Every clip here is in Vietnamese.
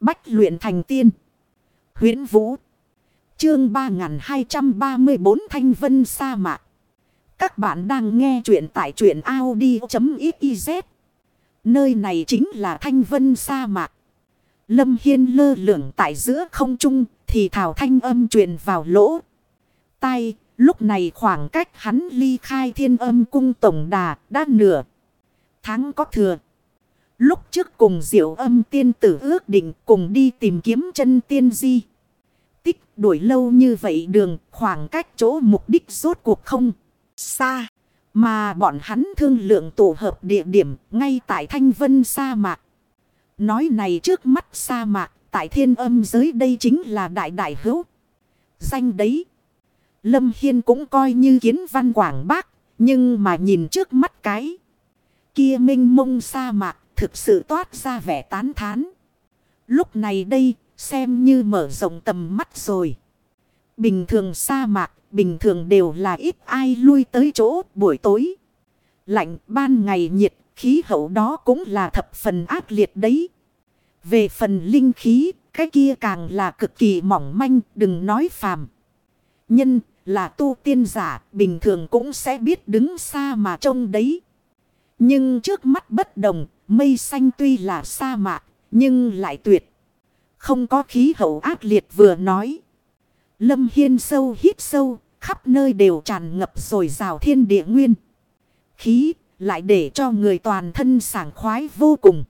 Bách luyện thành tiên. huyễn Vũ. Chương 3234 Thanh Vân Sa Mạc. Các bạn đang nghe truyện tại truyện Audi.xyz. Nơi này chính là Thanh Vân Sa Mạc. Lâm Hiên lơ lửng tại giữa không trung, thì thảo thanh âm truyền vào lỗ. tay lúc này khoảng cách hắn ly khai thiên âm cung tổng đà đã nửa. Tháng có thừa. Lúc trước cùng diệu âm tiên tử ước định cùng đi tìm kiếm chân tiên di. Tích đuổi lâu như vậy đường, khoảng cách chỗ mục đích rốt cuộc không xa. Mà bọn hắn thương lượng tổ hợp địa điểm ngay tại Thanh Vân sa mạc. Nói này trước mắt sa mạc, tại thiên âm giới đây chính là đại đại hữu. Danh đấy. Lâm Hiên cũng coi như kiến văn quảng bác. Nhưng mà nhìn trước mắt cái. Kia minh mông sa mạc thực sự toát ra vẻ tán thán. Lúc này đây xem như mở rộng tầm mắt rồi. Bình thường sa mạc bình thường đều là ít ai lui tới chỗ buổi tối. Lạnh ban ngày nhiệt khí hậu đó cũng là thập phần ác liệt đấy. Về phần linh khí, cái kia càng là cực kỳ mỏng manh, đừng nói phàm. Nhân là tu tiên giả, bình thường cũng sẽ biết đứng xa mà trông đấy. Nhưng trước mắt bất đồng, mây xanh tuy là sa mạc, nhưng lại tuyệt. Không có khí hậu ác liệt vừa nói. Lâm Hiên sâu hít sâu, khắp nơi đều tràn ngập rồi rào thiên địa nguyên. Khí, lại để cho người toàn thân sảng khoái vô cùng.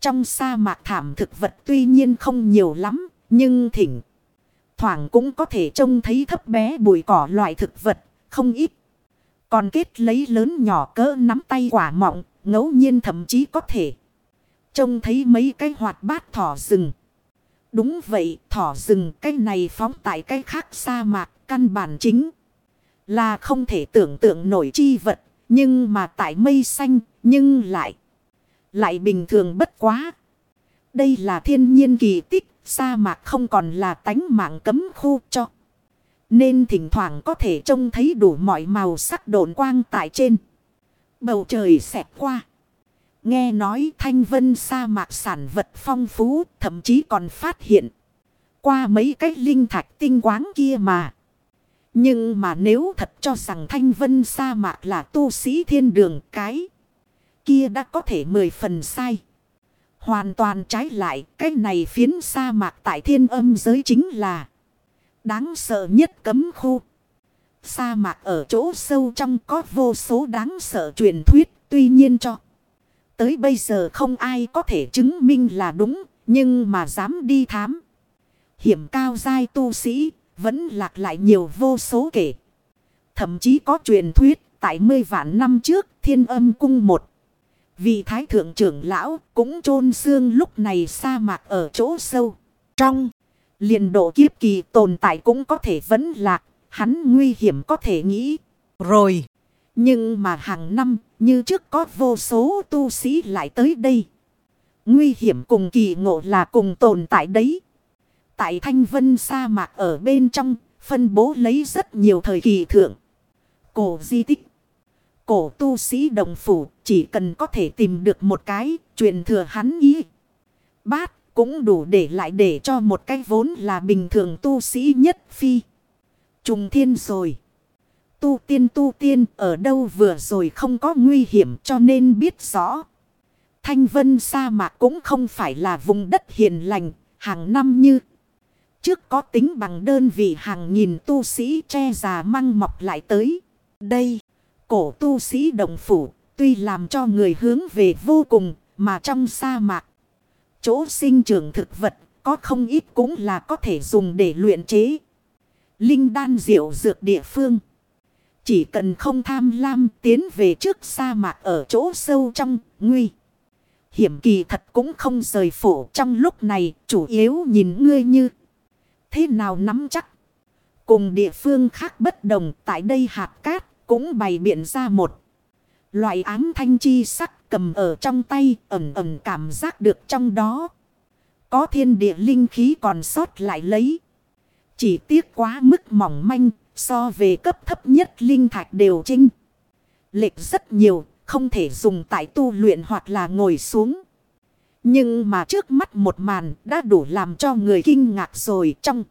Trong sa mạc thảm thực vật tuy nhiên không nhiều lắm, nhưng thỉnh. Thoảng cũng có thể trông thấy thấp bé bụi cỏ loại thực vật, không ít. Còn kết lấy lớn nhỏ cỡ nắm tay quả mọng, ngẫu nhiên thậm chí có thể. Trông thấy mấy cái hoạt bát thỏ rừng. Đúng vậy, thỏ rừng cái này phóng tại cái khác sa mạc, căn bản chính. Là không thể tưởng tượng nổi chi vật, nhưng mà tại mây xanh, nhưng lại. Lại bình thường bất quá. Đây là thiên nhiên kỳ tích, sa mạc không còn là tánh mạng cấm khu cho. Nên thỉnh thoảng có thể trông thấy đủ mọi màu sắc độn quang tại trên. Bầu trời xẹt qua. Nghe nói thanh vân sa mạc sản vật phong phú, thậm chí còn phát hiện. Qua mấy cái linh thạch tinh quáng kia mà. Nhưng mà nếu thật cho rằng thanh vân sa mạc là tu sĩ thiên đường cái kia đã có thể mười phần sai. Hoàn toàn trái lại, cái này phiến sa mạc tại thiên âm giới chính là đáng sợ nhất cấm khu. Sa mạc ở chỗ sâu trong có vô số đáng sợ truyền thuyết, tuy nhiên cho. Tới bây giờ không ai có thể chứng minh là đúng, nhưng mà dám đi thám. Hiểm cao giai tu sĩ, vẫn lạc lại nhiều vô số kể. Thậm chí có truyền thuyết, tại mươi vạn năm trước, thiên âm cung một. Vì thái thượng trưởng lão cũng chôn xương lúc này sa mạc ở chỗ sâu. Trong liền độ kiếp kỳ tồn tại cũng có thể vẫn lạc. Hắn nguy hiểm có thể nghĩ. Rồi. Nhưng mà hàng năm, như trước có vô số tu sĩ lại tới đây. Nguy hiểm cùng kỳ ngộ là cùng tồn tại đấy. Tại thanh vân sa mạc ở bên trong, phân bố lấy rất nhiều thời kỳ thượng. Cổ di tích. Cổ tu sĩ đồng phủ, chỉ cần có thể tìm được một cái, truyền thừa hắn ý. Bát cũng đủ để lại để cho một cái vốn là bình thường tu sĩ nhất phi. Trùng thiên rồi. Tu tiên tu tiên ở đâu vừa rồi không có nguy hiểm cho nên biết rõ. Thanh vân sa mạc cũng không phải là vùng đất hiền lành, hàng năm như. Trước có tính bằng đơn vị hàng nghìn tu sĩ che già măng mọc lại tới. Đây cổ tu sĩ đồng phủ, tuy làm cho người hướng về vô cùng, mà trong sa mạc. Chỗ sinh trưởng thực vật, có không ít cũng là có thể dùng để luyện chế. Linh đan diệu dược địa phương. Chỉ cần không tham lam tiến về trước sa mạc ở chỗ sâu trong, nguy. Hiểm kỳ thật cũng không rời phủ trong lúc này, chủ yếu nhìn ngươi như. Thế nào nắm chắc? Cùng địa phương khác bất đồng tại đây hạt cát cũng bày biện ra một loại ám thanh chi sắc cầm ở trong tay ẩm ẩm cảm giác được trong đó. Có thiên địa linh khí còn sót lại lấy. Chỉ tiếc quá mức mỏng manh, so về cấp thấp nhất linh thạch đều trinh. Lệch rất nhiều, không thể dùng tại tu luyện hoặc là ngồi xuống. Nhưng mà trước mắt một màn đã đủ làm cho người kinh ngạc rồi trong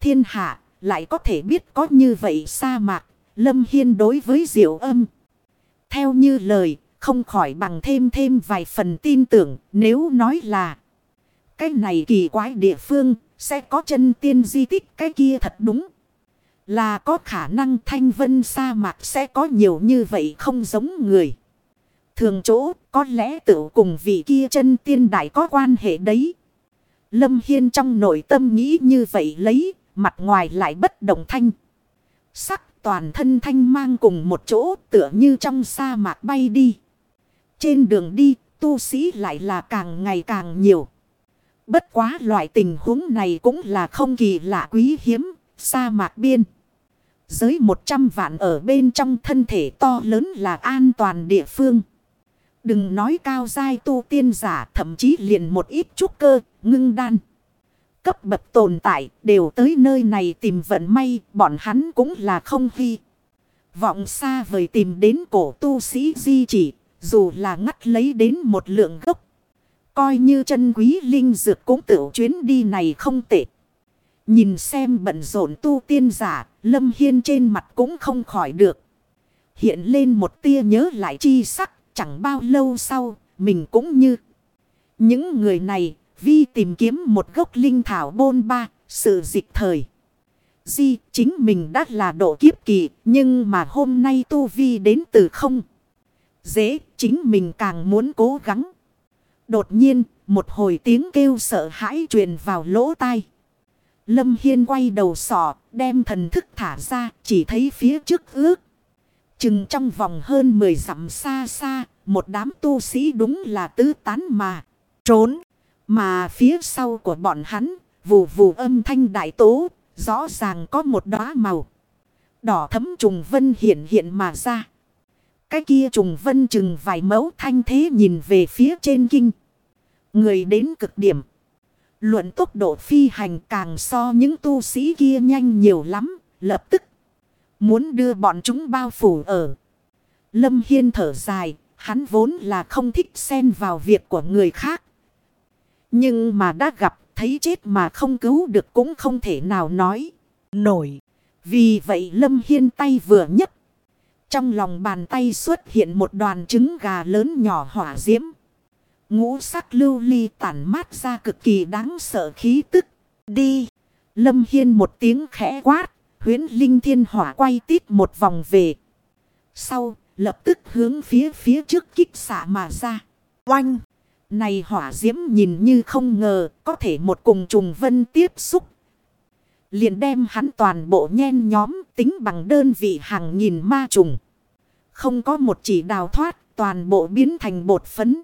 thiên hạ, lại có thể biết có như vậy sa mạc. Lâm Hiên đối với diệu âm. Theo như lời, không khỏi bằng thêm thêm vài phần tin tưởng, nếu nói là cái này kỳ quái địa phương sẽ có chân tiên di tích cái kia thật đúng. Là có khả năng thanh vân sa mạc sẽ có nhiều như vậy không giống người. Thường chỗ có lẽ tự cùng vị kia chân tiên đại có quan hệ đấy. Lâm Hiên trong nội tâm nghĩ như vậy lấy, mặt ngoài lại bất động thanh. Sắc toàn thân thanh mang cùng một chỗ tựa như trong sa mạc bay đi. Trên đường đi, tu sĩ lại là càng ngày càng nhiều. Bất quá loại tình huống này cũng là không kỳ lạ quý hiếm, sa mạc biên. Giới 100 vạn ở bên trong thân thể to lớn là an toàn địa phương. Đừng nói cao dai tu tiên giả thậm chí liền một ít trúc cơ, ngưng đan. Cấp bậc tồn tại đều tới nơi này tìm vận may, bọn hắn cũng là không hy. Vọng xa vời tìm đến cổ tu sĩ di chỉ, dù là ngắt lấy đến một lượng gốc. Coi như chân quý linh dược cũng tự chuyến đi này không tệ. Nhìn xem bận rộn tu tiên giả, Lâm Hiên trên mặt cũng không khỏi được. Hiện lên một tia nhớ lại chi sắc, chẳng bao lâu sau, mình cũng như. Những người này, vi tìm kiếm một gốc linh thảo bôn ba, sự dịch thời. Di, chính mình đã là độ kiếp kỳ, nhưng mà hôm nay tu vi đến từ không. Dễ, chính mình càng muốn cố gắng. Đột nhiên, một hồi tiếng kêu sợ hãi truyền vào lỗ tai. Lâm Hiên quay đầu sỏ, đem thần thức thả ra, chỉ thấy phía trước ước. Chừng trong vòng hơn 10 dặm xa xa, một đám tu sĩ đúng là tứ tán mà, trốn. Mà phía sau của bọn hắn, vù vù âm thanh đại tố, rõ ràng có một đóa màu. Đỏ thấm trùng vân hiện hiện mà ra. Cái kia trùng vân chừng vài mẫu thanh thế nhìn về phía trên kinh. Người đến cực điểm. Luận tốc độ phi hành càng so những tu sĩ kia nhanh nhiều lắm. Lập tức. Muốn đưa bọn chúng bao phủ ở. Lâm Hiên thở dài. Hắn vốn là không thích xen vào việc của người khác. Nhưng mà đã gặp thấy chết mà không cứu được cũng không thể nào nói. Nổi. Vì vậy Lâm Hiên tay vừa nhấc trong lòng bàn tay xuất hiện một đoàn trứng gà lớn nhỏ hỏa diễm. Ngũ sắc lưu ly tản mát ra cực kỳ đáng sợ khí tức. Đi. Lâm Hiên một tiếng khẽ quát. Huyến Linh Thiên Hỏa quay tít một vòng về. Sau, lập tức hướng phía phía trước kích xạ mà ra. Oanh! Này hỏa diễm nhìn như không ngờ có thể một cùng trùng vân tiếp xúc. Liền đem hắn toàn bộ nhen nhóm tính bằng đơn vị hàng nghìn ma trùng. Không có một chỉ đào thoát, toàn bộ biến thành bột phấn.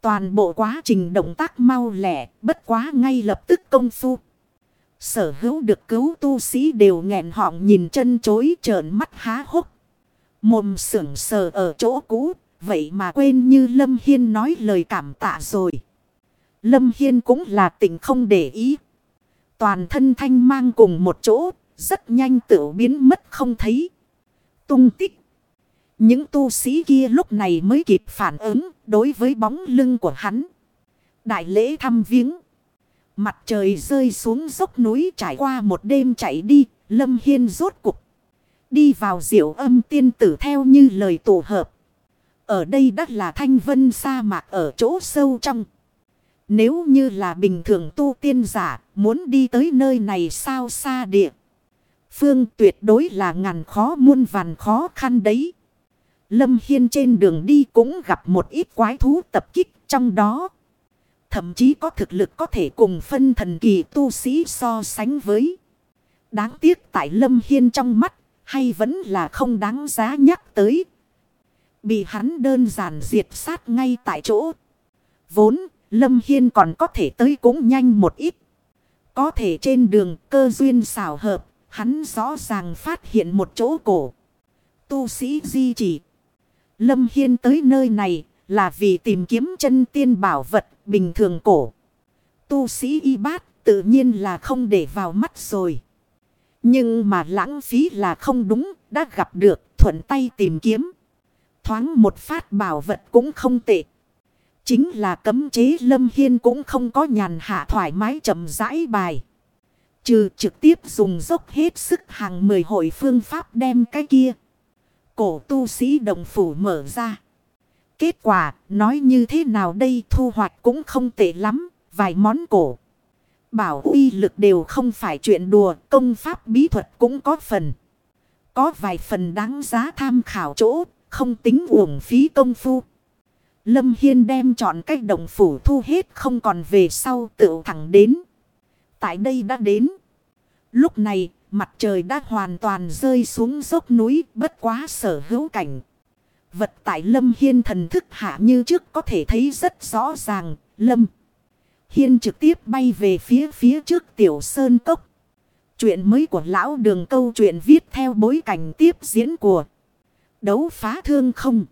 Toàn bộ quá trình động tác mau lẻ, bất quá ngay lập tức công phu. Sở hữu được cứu tu sĩ đều nghẹn họng nhìn chân chối trợn mắt há hốc. Mồm sưởng sờ ở chỗ cũ, vậy mà quên như Lâm Hiên nói lời cảm tạ rồi. Lâm Hiên cũng là tình không để ý. Toàn thân thanh mang cùng một chỗ, rất nhanh tự biến mất không thấy. Tung tích. Những tu sĩ kia lúc này mới kịp phản ứng đối với bóng lưng của hắn. Đại lễ thăm viếng. Mặt trời rơi xuống dốc núi trải qua một đêm chạy đi, Lâm Hiên rốt cục. Đi vào diệu âm tiên tử theo như lời tổ hợp. Ở đây đất là thanh vân sa mạc ở chỗ sâu trong. Nếu như là bình thường tu tiên giả, muốn đi tới nơi này sao xa địa. Phương tuyệt đối là ngàn khó muôn vàn khó khăn đấy. Lâm Hiên trên đường đi cũng gặp một ít quái thú tập kích trong đó. Thậm chí có thực lực có thể cùng phân thần kỳ tu sĩ so sánh với. Đáng tiếc tại Lâm Hiên trong mắt hay vẫn là không đáng giá nhắc tới. Bị hắn đơn giản diệt sát ngay tại chỗ. Vốn Lâm Hiên còn có thể tới cũng nhanh một ít. Có thể trên đường cơ duyên xảo hợp, hắn rõ ràng phát hiện một chỗ cổ. Tu sĩ di chỉ. Lâm Hiên tới nơi này là vì tìm kiếm chân tiên bảo vật bình thường cổ. Tu sĩ y bát tự nhiên là không để vào mắt rồi. Nhưng mà lãng phí là không đúng, đã gặp được thuận tay tìm kiếm. Thoáng một phát bảo vật cũng không tệ. Chính là cấm chế Lâm Hiên cũng không có nhàn hạ thoải mái chậm rãi bài. Trừ trực tiếp dùng dốc hết sức hàng mười hội phương pháp đem cái kia. Cổ tu sĩ đồng phủ mở ra. Kết quả, nói như thế nào đây thu hoạch cũng không tệ lắm. Vài món cổ. Bảo uy lực đều không phải chuyện đùa. Công pháp bí thuật cũng có phần. Có vài phần đáng giá tham khảo chỗ. Không tính uổng phí công phu. Lâm Hiên đem chọn cách đồng phủ thu hết không còn về sau tự thẳng đến. Tại đây đã đến. Lúc này, mặt trời đã hoàn toàn rơi xuống dốc núi bất quá sở hữu cảnh. Vật tại Lâm Hiên thần thức hạ như trước có thể thấy rất rõ ràng. Lâm Hiên trực tiếp bay về phía phía trước tiểu sơn cốc. Chuyện mới của lão đường câu chuyện viết theo bối cảnh tiếp diễn của đấu phá thương không.